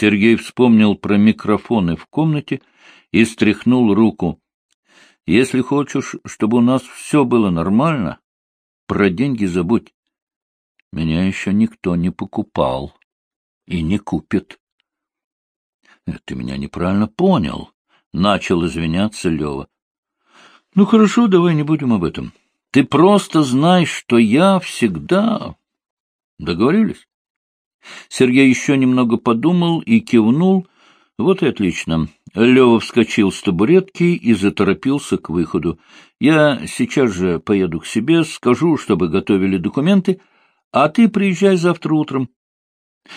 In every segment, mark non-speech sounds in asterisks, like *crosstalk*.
Сергей вспомнил про микрофоны в комнате и стряхнул руку. — Если хочешь, чтобы у нас все было нормально, про деньги забудь. Меня еще никто не покупал и не купит. — Ты меня неправильно понял, — начал извиняться Лева. — Ну, хорошо, давай не будем об этом. Ты просто знай, что я всегда... Договорились? Сергей еще немного подумал и кивнул. Вот и отлично. Лева вскочил с табуретки и заторопился к выходу. Я сейчас же поеду к себе, скажу, чтобы готовили документы, а ты приезжай завтра утром.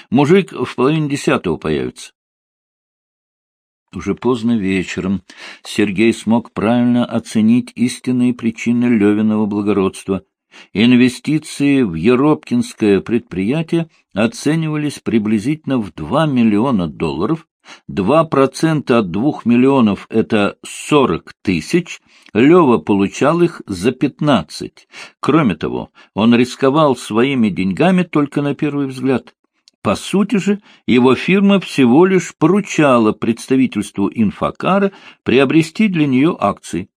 Мужик в половине десятого появится. Уже поздно вечером Сергей смог правильно оценить истинные причины Левиного благородства. Инвестиции в Еропкинское предприятие оценивались приблизительно в 2 миллиона долларов, 2% от 2 миллионов — это 40 тысяч, Лева получал их за 15. Кроме того, он рисковал своими деньгами только на первый взгляд. По сути же, его фирма всего лишь поручала представительству Инфокара приобрести для нее акции.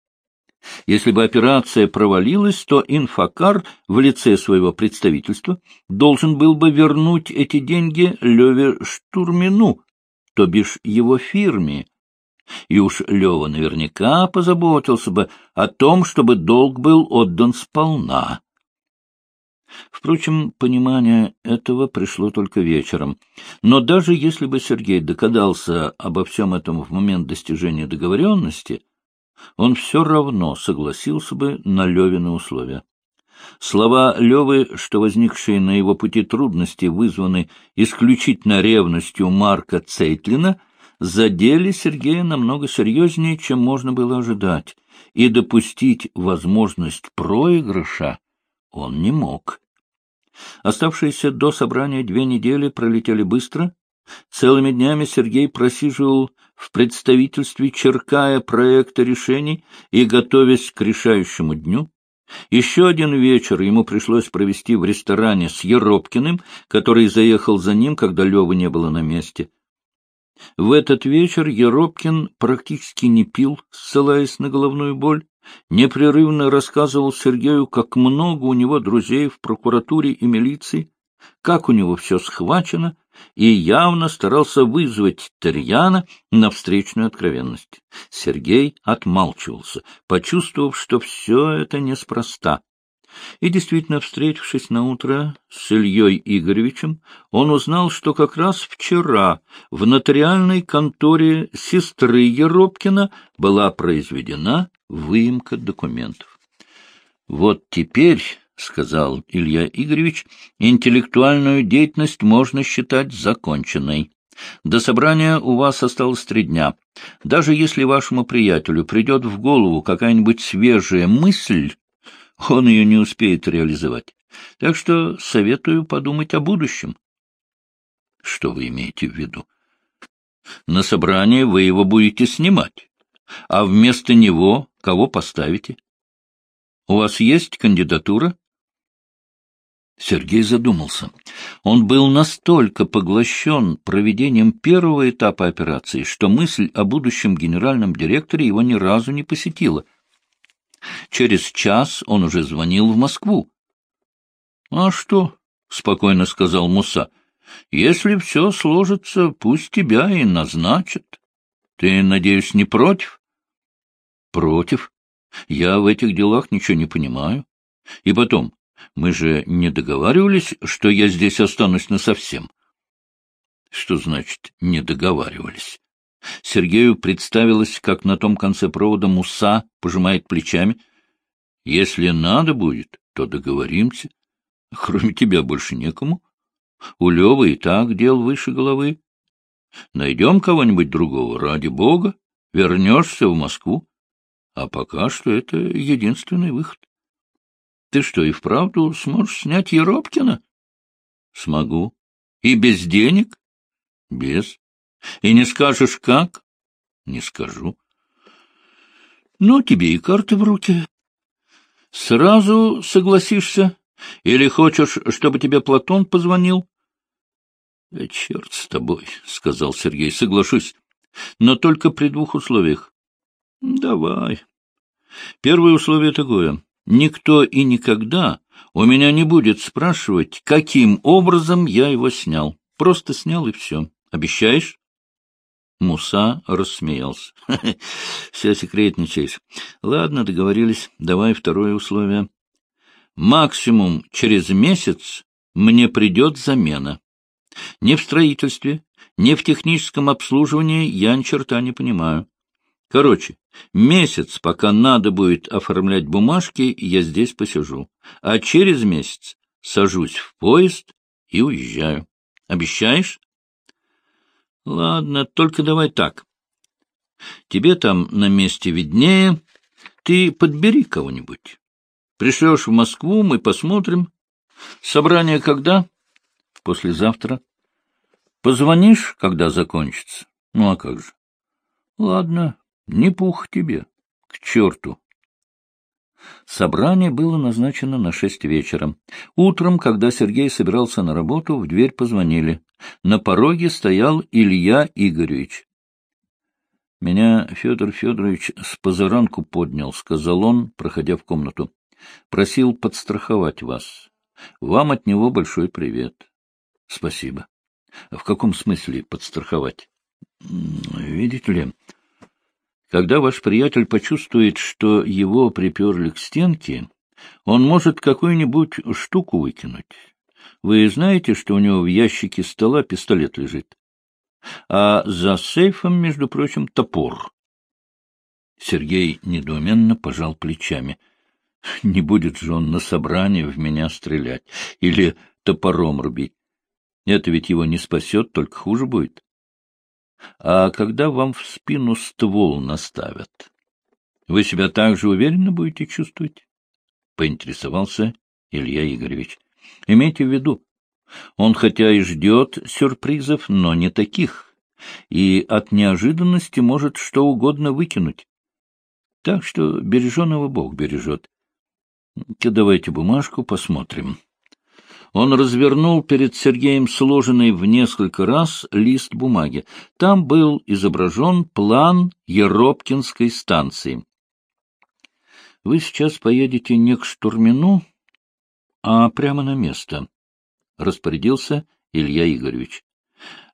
Если бы операция провалилась, то Инфокар в лице своего представительства должен был бы вернуть эти деньги Леве Штурмину, то бишь его фирме. И уж Лева наверняка позаботился бы о том, чтобы долг был отдан сполна. Впрочем, понимание этого пришло только вечером. Но даже если бы Сергей догадался обо всем этом в момент достижения договоренности, он все равно согласился бы на Левины условия. Слова Левы, что возникшие на его пути трудности вызваны исключительно ревностью Марка Цейтлина, задели Сергея намного серьезнее, чем можно было ожидать, и допустить возможность проигрыша он не мог. Оставшиеся до собрания две недели пролетели быстро. Целыми днями Сергей просиживал в представительстве, черкая проекты решений и готовясь к решающему дню. Еще один вечер ему пришлось провести в ресторане с Еропкиным, который заехал за ним, когда Левы не было на месте. В этот вечер Еропкин практически не пил, ссылаясь на головную боль непрерывно рассказывал Сергею, как много у него друзей в прокуратуре и милиции, как у него все схвачено, и явно старался вызвать Тарьяна на встречную откровенность. Сергей отмалчивался, почувствовав, что все это неспроста. И действительно, встретившись на утро с Ильей Игоревичем, он узнал, что как раз вчера в нотариальной конторе сестры Еропкина была произведена выемка документов. Вот теперь, — сказал Илья Игоревич, — интеллектуальную деятельность можно считать законченной. До собрания у вас осталось три дня. Даже если вашему приятелю придет в голову какая-нибудь свежая мысль, он ее не успеет реализовать. Так что советую подумать о будущем. Что вы имеете в виду? На собрании вы его будете снимать, а вместо него Кого поставите? У вас есть кандидатура? Сергей задумался. Он был настолько поглощен проведением первого этапа операции, что мысль о будущем генеральном директоре его ни разу не посетила. Через час он уже звонил в Москву. — А что? — спокойно сказал Муса. — Если все сложится, пусть тебя и назначат. Ты, надеюсь, не против? Против. Я в этих делах ничего не понимаю. И потом, мы же не договаривались, что я здесь останусь насовсем. Что значит «не договаривались»? Сергею представилось, как на том конце провода Муса пожимает плечами. Если надо будет, то договоримся. Кроме тебя больше некому. У Левы и так дел выше головы. Найдем кого-нибудь другого, ради бога. Вернешься в Москву. А пока что это единственный выход. Ты что, и вправду сможешь снять Еропкина? Смогу. И без денег? Без. И не скажешь, как? Не скажу. Ну, тебе и карты в руки. Сразу согласишься? Или хочешь, чтобы тебе Платон позвонил? — Черт с тобой, — сказал Сергей, — соглашусь. Но только при двух условиях. — Давай. Первое условие такое. Никто и никогда у меня не будет спрашивать, каким образом я его снял. Просто снял и все. Обещаешь? Муса рассмеялся. *laughs* — Все секретничаешь. Ладно, договорились. Давай второе условие. Максимум через месяц мне придет замена. Ни в строительстве, ни в техническом обслуживании я ни черта не понимаю. Короче, месяц, пока надо будет оформлять бумажки, я здесь посижу. А через месяц сажусь в поезд и уезжаю. Обещаешь? Ладно, только давай так. Тебе там на месте виднее. Ты подбери кого-нибудь. Пришлешь в Москву, мы посмотрим. Собрание когда? Послезавтра. Позвонишь, когда закончится? Ну, а как же? Ладно, не пух тебе. К черту. Собрание было назначено на шесть вечера. Утром, когда Сергей собирался на работу, в дверь позвонили. На пороге стоял Илья Игоревич. — Меня Федор Федорович с позаранку поднял, — сказал он, проходя в комнату. — Просил подстраховать вас. Вам от него большой привет. — Спасибо. — В каком смысле подстраховать? — Видите ли, когда ваш приятель почувствует, что его приперли к стенке, он может какую-нибудь штуку выкинуть. Вы знаете, что у него в ящике стола пистолет лежит? А за сейфом, между прочим, топор. Сергей недоуменно пожал плечами. Не будет же он на собрании в меня стрелять или топором рубить. Это ведь его не спасет, только хуже будет. А когда вам в спину ствол наставят, вы себя так же уверенно будете чувствовать? — поинтересовался Илья Игоревич. — Имейте в виду, он хотя и ждет сюрпризов, но не таких, и от неожиданности может что угодно выкинуть. Так что береженого Бог бережет. Давайте бумажку посмотрим. Он развернул перед Сергеем сложенный в несколько раз лист бумаги. Там был изображен план Еропкинской станции. Вы сейчас поедете не к Штурмину, а прямо на место, — распорядился Илья Игоревич.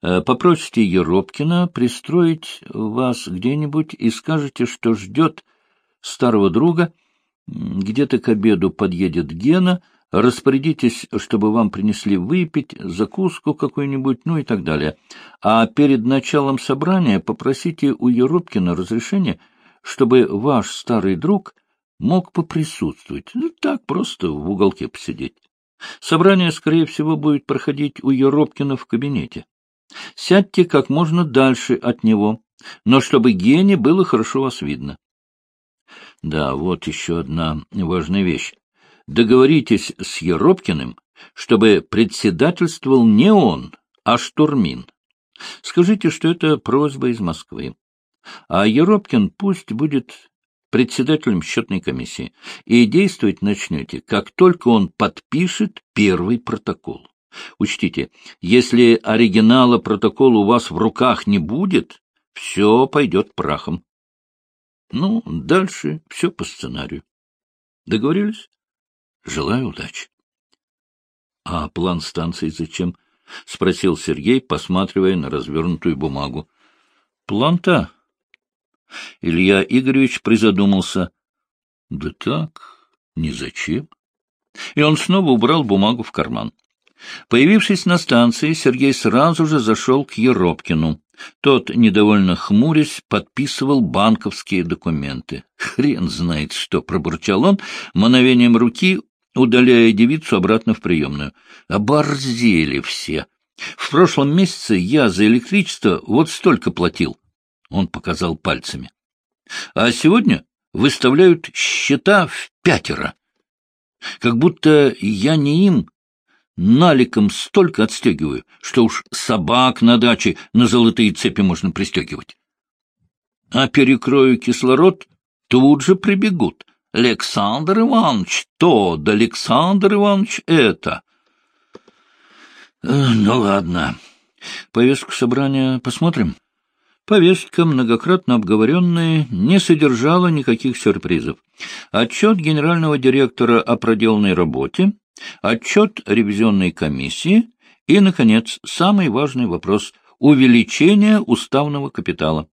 Э, попросите Еропкина пристроить вас где-нибудь и скажете, что ждет старого друга. Где-то к обеду подъедет Гена — Распорядитесь, чтобы вам принесли выпить, закуску какую-нибудь, ну и так далее. А перед началом собрания попросите у Еропкина разрешения, чтобы ваш старый друг мог поприсутствовать. Ну, так просто в уголке посидеть. Собрание, скорее всего, будет проходить у Еропкина в кабинете. Сядьте как можно дальше от него, но чтобы Гене было хорошо вас видно. Да, вот еще одна важная вещь договоритесь с Еропкиным, чтобы председательствовал не он, а Штурмин. Скажите, что это просьба из Москвы. А Еропкин пусть будет председателем счетной комиссии, и действовать начнете, как только он подпишет первый протокол. Учтите, если оригинала протокола у вас в руках не будет, все пойдет прахом. Ну, дальше все по сценарию. Договорились? Желаю удачи. — А план станции зачем? — спросил Сергей, посматривая на развернутую бумагу. — План-то? Илья Игоревич призадумался. — Да так, ни зачем. И он снова убрал бумагу в карман. Появившись на станции, Сергей сразу же зашел к Еропкину. Тот, недовольно хмурясь, подписывал банковские документы. Хрен знает что, пробурчал он, мановением руки удаляя девицу обратно в приемную. Оборзели все. В прошлом месяце я за электричество вот столько платил. Он показал пальцами. А сегодня выставляют счета в пятеро. Как будто я не им наликом столько отстегиваю, что уж собак на даче на золотые цепи можно пристегивать. А перекрою кислород, тут же прибегут. Александр Иванович то, да Александр Иванович это. Ну, ладно. Повестку собрания посмотрим. Повестка, многократно обговоренная, не содержала никаких сюрпризов. Отчет генерального директора о проделанной работе, отчет ревизионной комиссии и, наконец, самый важный вопрос — увеличение уставного капитала.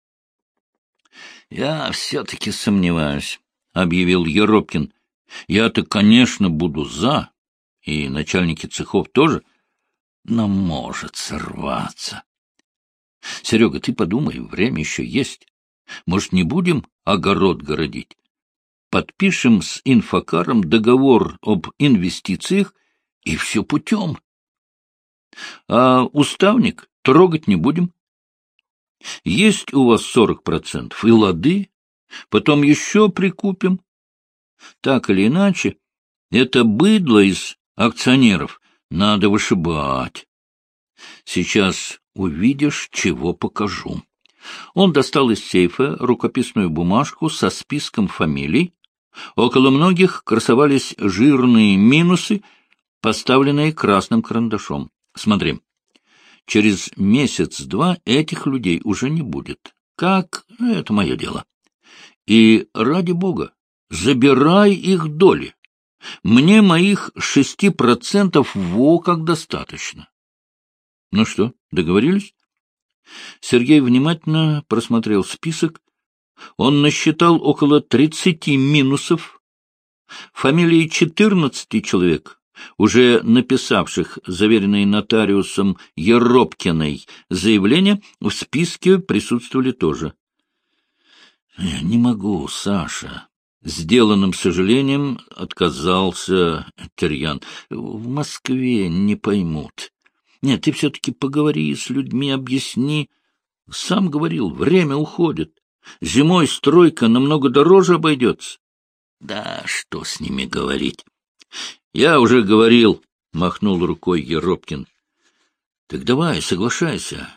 — Я все-таки сомневаюсь, — объявил Еропкин. — Я-то, конечно, буду за, и начальники цехов тоже, но может сорваться. Серега, ты подумай, время еще есть. Может, не будем огород городить? Подпишем с инфокаром договор об инвестициях, и все путем. А уставник трогать не будем. Есть у вас сорок процентов, и лады, потом еще прикупим. Так или иначе, это быдло из акционеров надо вышибать. Сейчас увидишь, чего покажу. Он достал из сейфа рукописную бумажку со списком фамилий. Около многих красовались жирные минусы, поставленные красным карандашом. Смотри, через месяц-два этих людей уже не будет. Как? Это мое дело. И, ради бога, забирай их доли. Мне моих шести процентов во как достаточно. Ну что, договорились? Сергей внимательно просмотрел список. Он насчитал около тридцати минусов. Фамилии четырнадцати человек, уже написавших заверенные нотариусом Еропкиной заявление, в списке присутствовали тоже. — Не могу, Саша. Сделанным сожалением отказался Терьян. — В Москве не поймут. Нет, ты все-таки поговори с людьми, объясни. Сам говорил, время уходит. Зимой стройка намного дороже обойдется. Да что с ними говорить? Я уже говорил, — махнул рукой Еропкин. Так давай, соглашайся.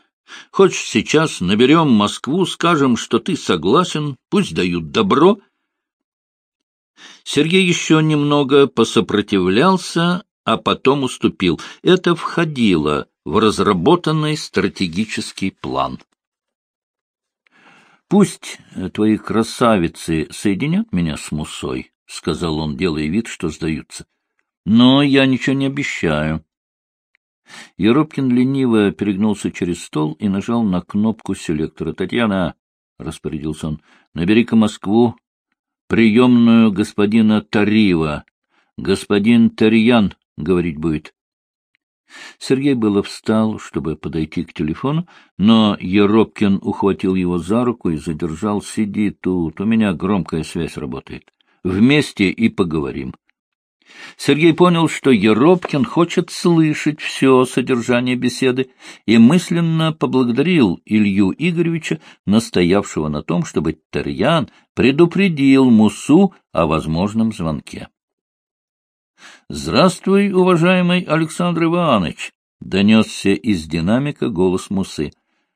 Хочешь, сейчас наберем Москву, скажем, что ты согласен, пусть дают добро. Сергей еще немного посопротивлялся, а потом уступил. Это входило в разработанный стратегический план. «Пусть твои красавицы соединят меня с Мусой», — сказал он, делая вид, что сдаются. «Но я ничего не обещаю». Еропкин лениво перегнулся через стол и нажал на кнопку селектора. «Татьяна», — распорядился он, — «набери-ка Москву, приемную господина Тарива. Господин Тарьян говорить будет. Сергей было встал, чтобы подойти к телефону, но Еропкин ухватил его за руку и задержал. — Сиди тут, у меня громкая связь работает. Вместе и поговорим. Сергей понял, что Еропкин хочет слышать все содержание беседы, и мысленно поблагодарил Илью Игоревича, настоявшего на том, чтобы Тарьян предупредил Мусу о возможном звонке. — Здравствуй, уважаемый Александр Иванович! — донесся из динамика голос Мусы.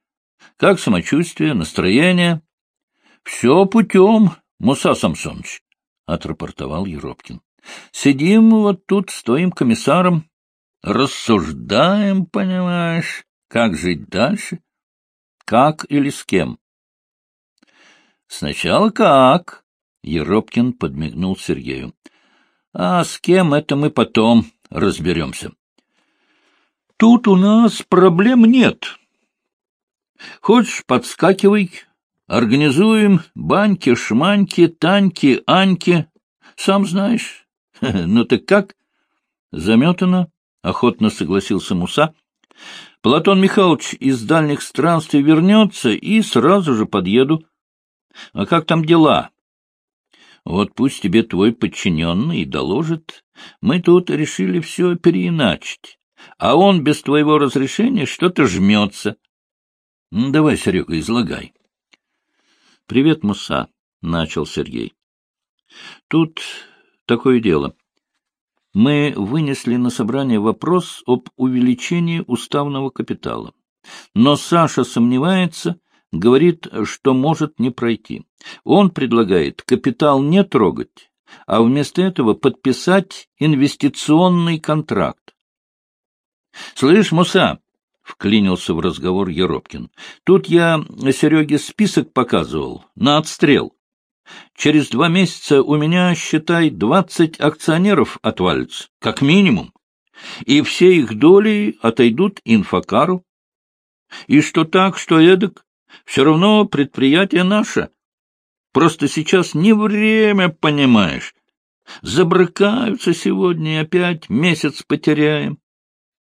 — Как самочувствие, настроение? — Все путем, Муса Самсонович, — отрапортовал Еропкин. — Сидим вот тут с твоим комиссаром, рассуждаем, понимаешь, как жить дальше, как или с кем. — Сначала как? — Еропкин подмигнул Сергею. А с кем это мы потом разберемся. Тут у нас проблем нет. Хочешь, подскакивай, организуем баньки, шманьки, таньки, аньки. Сам знаешь. *laughs* Ну так как? Заметано, — охотно согласился Муса. Платон Михайлович из дальних странствий вернется и сразу же подъеду. А как там дела? Вот пусть тебе твой подчиненный доложит. Мы тут решили все переиначить, а он без твоего разрешения что-то жмется. Ну, давай, Серега, излагай. — Привет, Муса, — начал Сергей. — Тут такое дело. Мы вынесли на собрание вопрос об увеличении уставного капитала. Но Саша сомневается, говорит, что может не пройти. Он предлагает капитал не трогать, а вместо этого подписать инвестиционный контракт. — Слышь, Муса, вклинился в разговор Еропкин. — Тут я Сереге список показывал, на отстрел. Через два месяца у меня, считай, двадцать акционеров отвалится, как минимум, и все их доли отойдут инфокару. И что так, что эдак, все равно предприятие наше. Просто сейчас не время, понимаешь. Забрыкаются сегодня и опять месяц потеряем.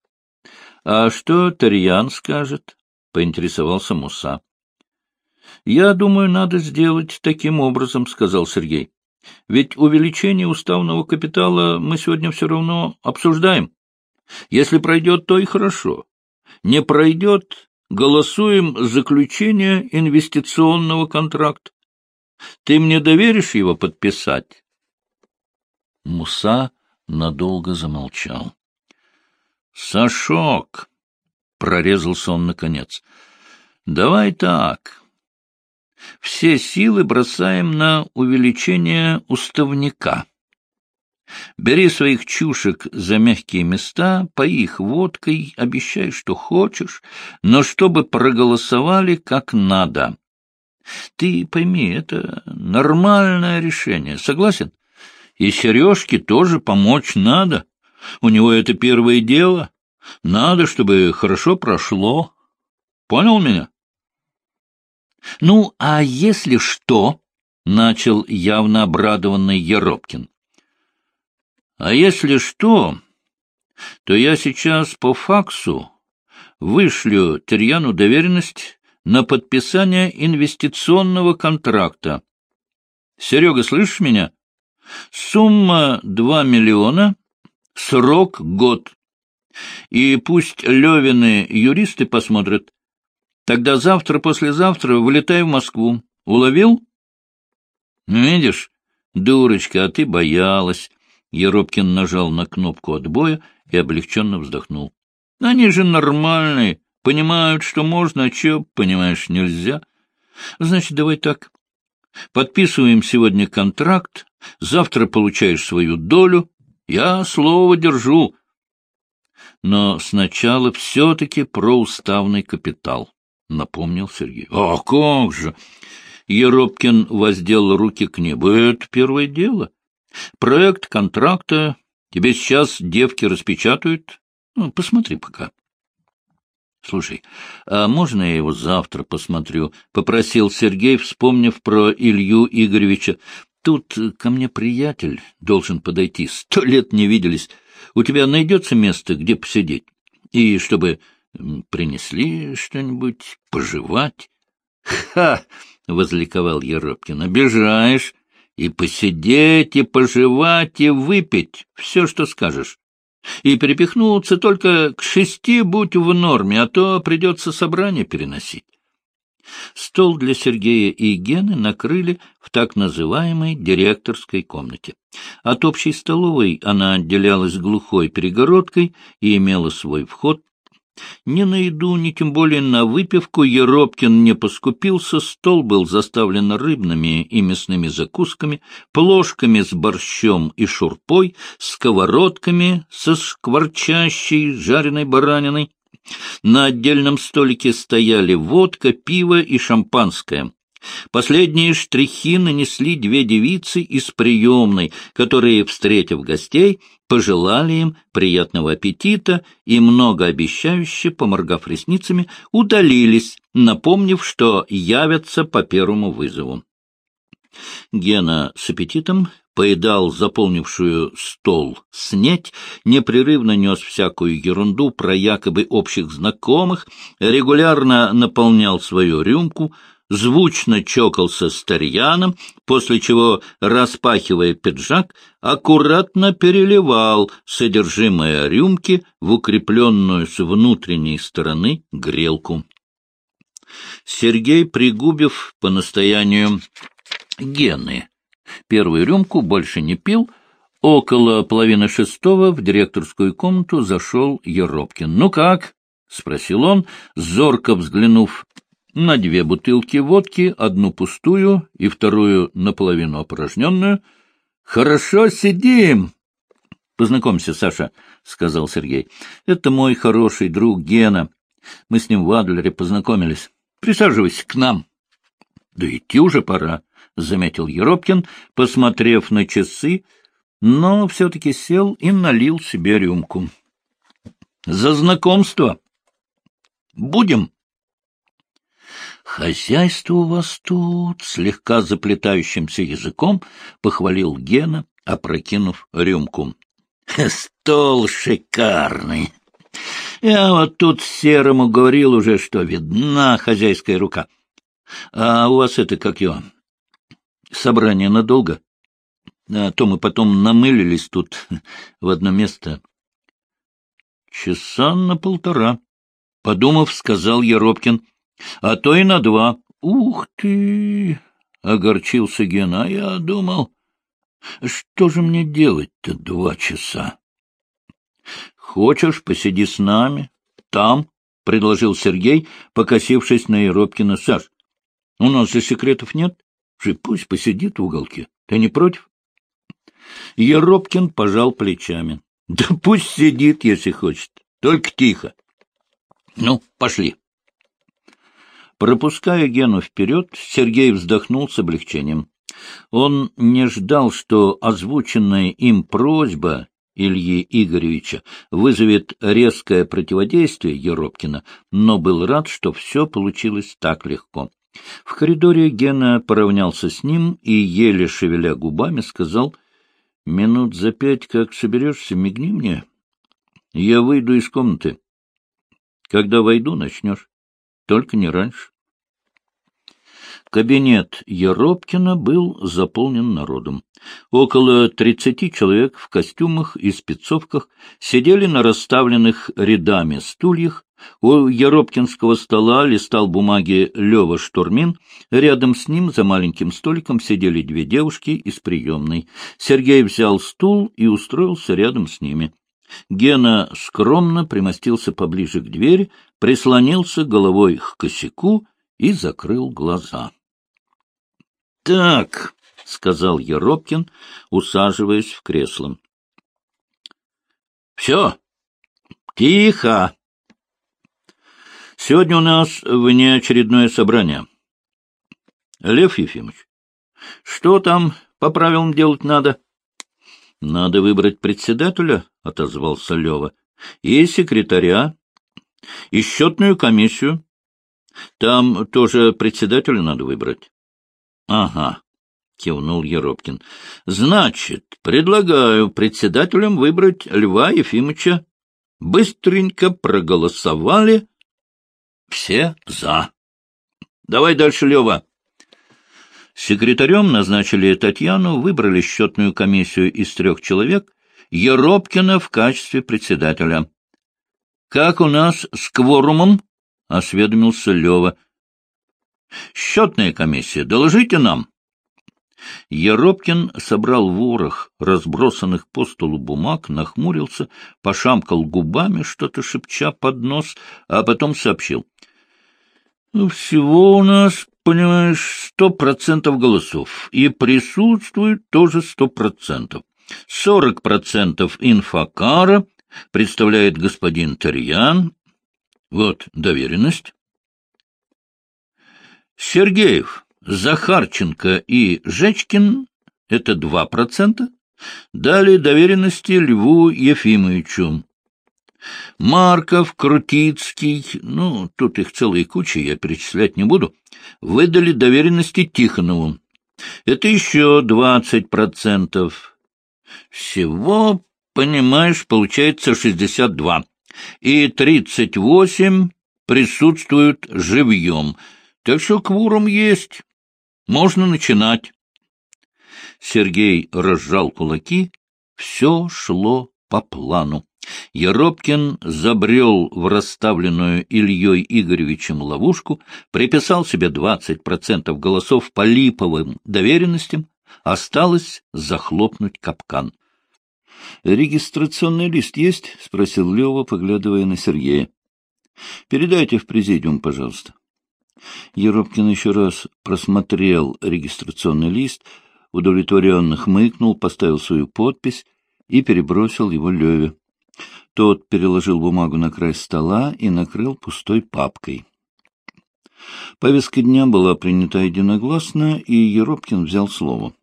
— А что Тарьян скажет? — поинтересовался Муса. — Я думаю, надо сделать таким образом, — сказал Сергей. — Ведь увеличение уставного капитала мы сегодня все равно обсуждаем. Если пройдет, то и хорошо. Не пройдет, голосуем заключение инвестиционного контракта. Ты мне доверишь его подписать? Муса надолго замолчал. — Сашок! — прорезался он наконец. — Давай так. Все силы бросаем на увеличение уставника. Бери своих чушек за мягкие места, пои их водкой, обещай, что хочешь, но чтобы проголосовали как надо. Ты пойми, это нормальное решение, согласен? И Сережке тоже помочь надо. У него это первое дело. Надо, чтобы хорошо прошло. Понял меня? — Ну, а если что? — начал явно обрадованный Еропкин. А если что, то я сейчас по факсу вышлю Терьяну доверенность на подписание инвестиционного контракта. Серега, слышишь меня? Сумма два миллиона, срок год. И пусть Левины юристы посмотрят. Тогда завтра-послезавтра вылетай в Москву. Уловил? Видишь, дурочка, а ты боялась. Еропкин нажал на кнопку отбоя и облегченно вздохнул. — Они же нормальные, понимают, что можно, а что, понимаешь, нельзя. Значит, давай так. Подписываем сегодня контракт, завтра получаешь свою долю, я слово держу. Но сначала все-таки про уставный капитал, — напомнил Сергей. — А как же! Еропкин воздел руки к небу. — Это первое дело. Проект контракта тебе сейчас девки распечатают. Ну, посмотри пока. Слушай, а можно я его завтра посмотрю? — попросил Сергей, вспомнив про Илью Игоревича. Тут ко мне приятель должен подойти. Сто лет не виделись. У тебя найдется место, где посидеть? И чтобы принесли что-нибудь пожевать? — Ха! — возликовал Еропкин. — Обижаешь и посидеть, и пожевать, и выпить, все, что скажешь. И перепихнуться только к шести будь в норме, а то придется собрание переносить. Стол для Сергея и Гены накрыли в так называемой директорской комнате. От общей столовой она отделялась глухой перегородкой и имела свой вход ни на еду, ни тем более на выпивку Еропкин не поскупился, стол был заставлен рыбными и мясными закусками, плошками с борщом и шурпой, сковородками со шкварчащей жареной бараниной. На отдельном столике стояли водка, пиво и шампанское. Последние штрихи нанесли две девицы из приемной, которые, встретив гостей, пожелали им приятного аппетита и, многообещающе, поморгав ресницами, удалились, напомнив, что явятся по первому вызову. Гена с аппетитом поедал заполнившую стол снеть, непрерывно нес всякую ерунду про якобы общих знакомых, регулярно наполнял свою рюмку — звучно чокался с Тарьяном, после чего, распахивая пиджак, аккуратно переливал содержимое рюмки в укрепленную с внутренней стороны грелку. Сергей Пригубев по настоянию Гены первую рюмку больше не пил, Около половины шестого в директорскую комнату зашел Еропкин. — Ну как? — спросил он, зорко взглянув на две бутылки водки, одну пустую и вторую наполовину опорожненную. — Хорошо сидим! — Познакомься, Саша, — сказал Сергей. — Это мой хороший друг Гена. Мы с ним в Адлере познакомились. Присаживайся к нам. — Да идти уже пора, — заметил Еропкин, посмотрев на часы, но все-таки сел и налил себе рюмку. — За знакомство! Будем! — Хозяйство у вас тут, — слегка заплетающимся языком похвалил Гена, опрокинув рюмку. — Стол шикарный! Я вот тут Серому говорил уже, что видна хозяйская рука. А у вас это, как его, собрание надолго? А то мы потом намылились тут в одно место. Часа на полтора, — подумав, сказал Еропкин. А то и на два. Ух ты! — огорчился Гена. Я думал, что же мне делать-то два часа? Хочешь, посиди с нами? Там, — предложил Сергей, покосившись на Еропкина. — Саш, у нас же секретов нет. Пусть посидит в уголке. Ты не против? Еропкин пожал плечами. — Да пусть сидит, если хочет. Только тихо. Ну, пошли. Пропуская Гену вперед, Сергей вздохнул с облегчением. Он не ждал, что озвученная им просьба Ильи Игоревича вызовет резкое противодействие Еропкина, но был рад, что все получилось так легко. В коридоре Гена поравнялся с ним и, еле шевеля губами, сказал, «Минут за пять, как соберешься, мигни мне. Я выйду из комнаты. Когда войду, начнешь. Только не раньше». Кабинет Еропкина был заполнен народом. Около тридцати человек в костюмах и спецовках сидели на расставленных рядами стульях. У Еропкинского стола листал бумаги Лева Штурмин. Рядом с ним за маленьким столиком сидели две девушки из приемной. Сергей взял стул и устроился рядом с ними. Гена скромно примостился поближе к двери, прислонился головой к косяку и закрыл глаза. Так, — сказал Еропкин, усаживаясь в кресло. — Все, тихо. Сегодня у нас внеочередное собрание. Лев Ефимович, что там по правилам делать надо? — Надо выбрать председателя, — отозвался Лева, — и секретаря, и счетную комиссию. Там тоже председателя надо выбрать. — Ага, — кивнул Еропкин. — Значит, предлагаю председателем выбрать Льва Ефимовича. Быстренько проголосовали. Все за. Давай дальше, Лева. Секретарем назначили Татьяну, выбрали счетную комиссию из трех человек, Еропкина в качестве председателя. — Как у нас с кворумом? — осведомился Лева. — Счетная комиссия, доложите нам. Еропкин собрал ворох разбросанных по столу бумаг, нахмурился, пошамкал губами, что-то шепча под нос, а потом сообщил. «Ну, — Всего у нас, понимаешь, сто процентов голосов, и присутствует тоже сто процентов. Сорок процентов инфокара представляет господин Тарьян. Вот доверенность. Сергеев, Захарченко и Жечкин — это два процента. Дали доверенности Льву Ефимовичу. Марков, Крутицкий, ну, тут их целые кучи, я перечислять не буду, выдали доверенности Тихонову. Это еще двадцать процентов. Всего, понимаешь, получается шестьдесят два. И тридцать восемь присутствуют живьем — так что кворум есть. Можно начинать. Сергей разжал кулаки. Все шло по плану. Еропкин забрел в расставленную Ильей Игоревичем ловушку, приписал себе двадцать процентов голосов по липовым доверенностям, осталось захлопнуть капкан. — Регистрационный лист есть? — спросил Лева, поглядывая на Сергея. — Передайте в президиум, пожалуйста. Еропкин еще раз просмотрел регистрационный лист, удовлетворенно хмыкнул, поставил свою подпись и перебросил его Леве. Тот переложил бумагу на край стола и накрыл пустой папкой. Повестка дня была принята единогласно, и Еропкин взял слово.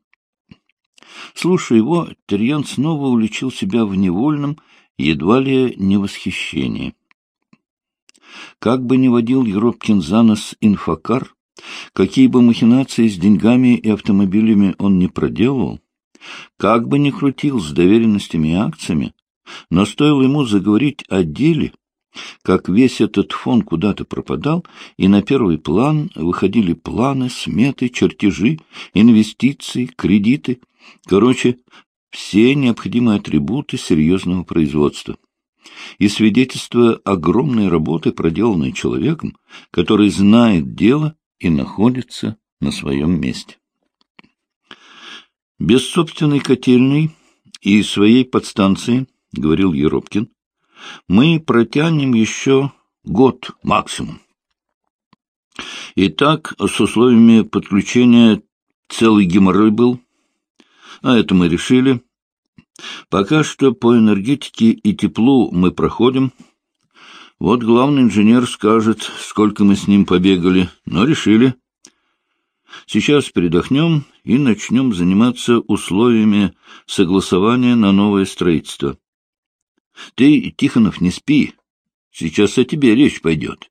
Слушая его, Терьян снова уличил себя в невольном, едва ли не восхищении. Как бы ни водил Еропкин за нос инфокар, какие бы махинации с деньгами и автомобилями он не проделывал, как бы ни крутил с доверенностями и акциями, но стоило ему заговорить о деле, как весь этот фон куда-то пропадал, и на первый план выходили планы, сметы, чертежи, инвестиции, кредиты, короче, все необходимые атрибуты серьезного производства. И свидетельство огромной работы, проделанной человеком, который знает дело и находится на своем месте. Без собственной котельной и своей подстанции, — говорил Еропкин, — мы протянем еще год максимум. И так с условиями подключения целый геморрой был, а это мы решили. Пока что по энергетике и теплу мы проходим. Вот главный инженер скажет, сколько мы с ним побегали, но решили. Сейчас передохнем и начнем заниматься условиями согласования на новое строительство. Ты, Тихонов, не спи. Сейчас о тебе речь пойдет.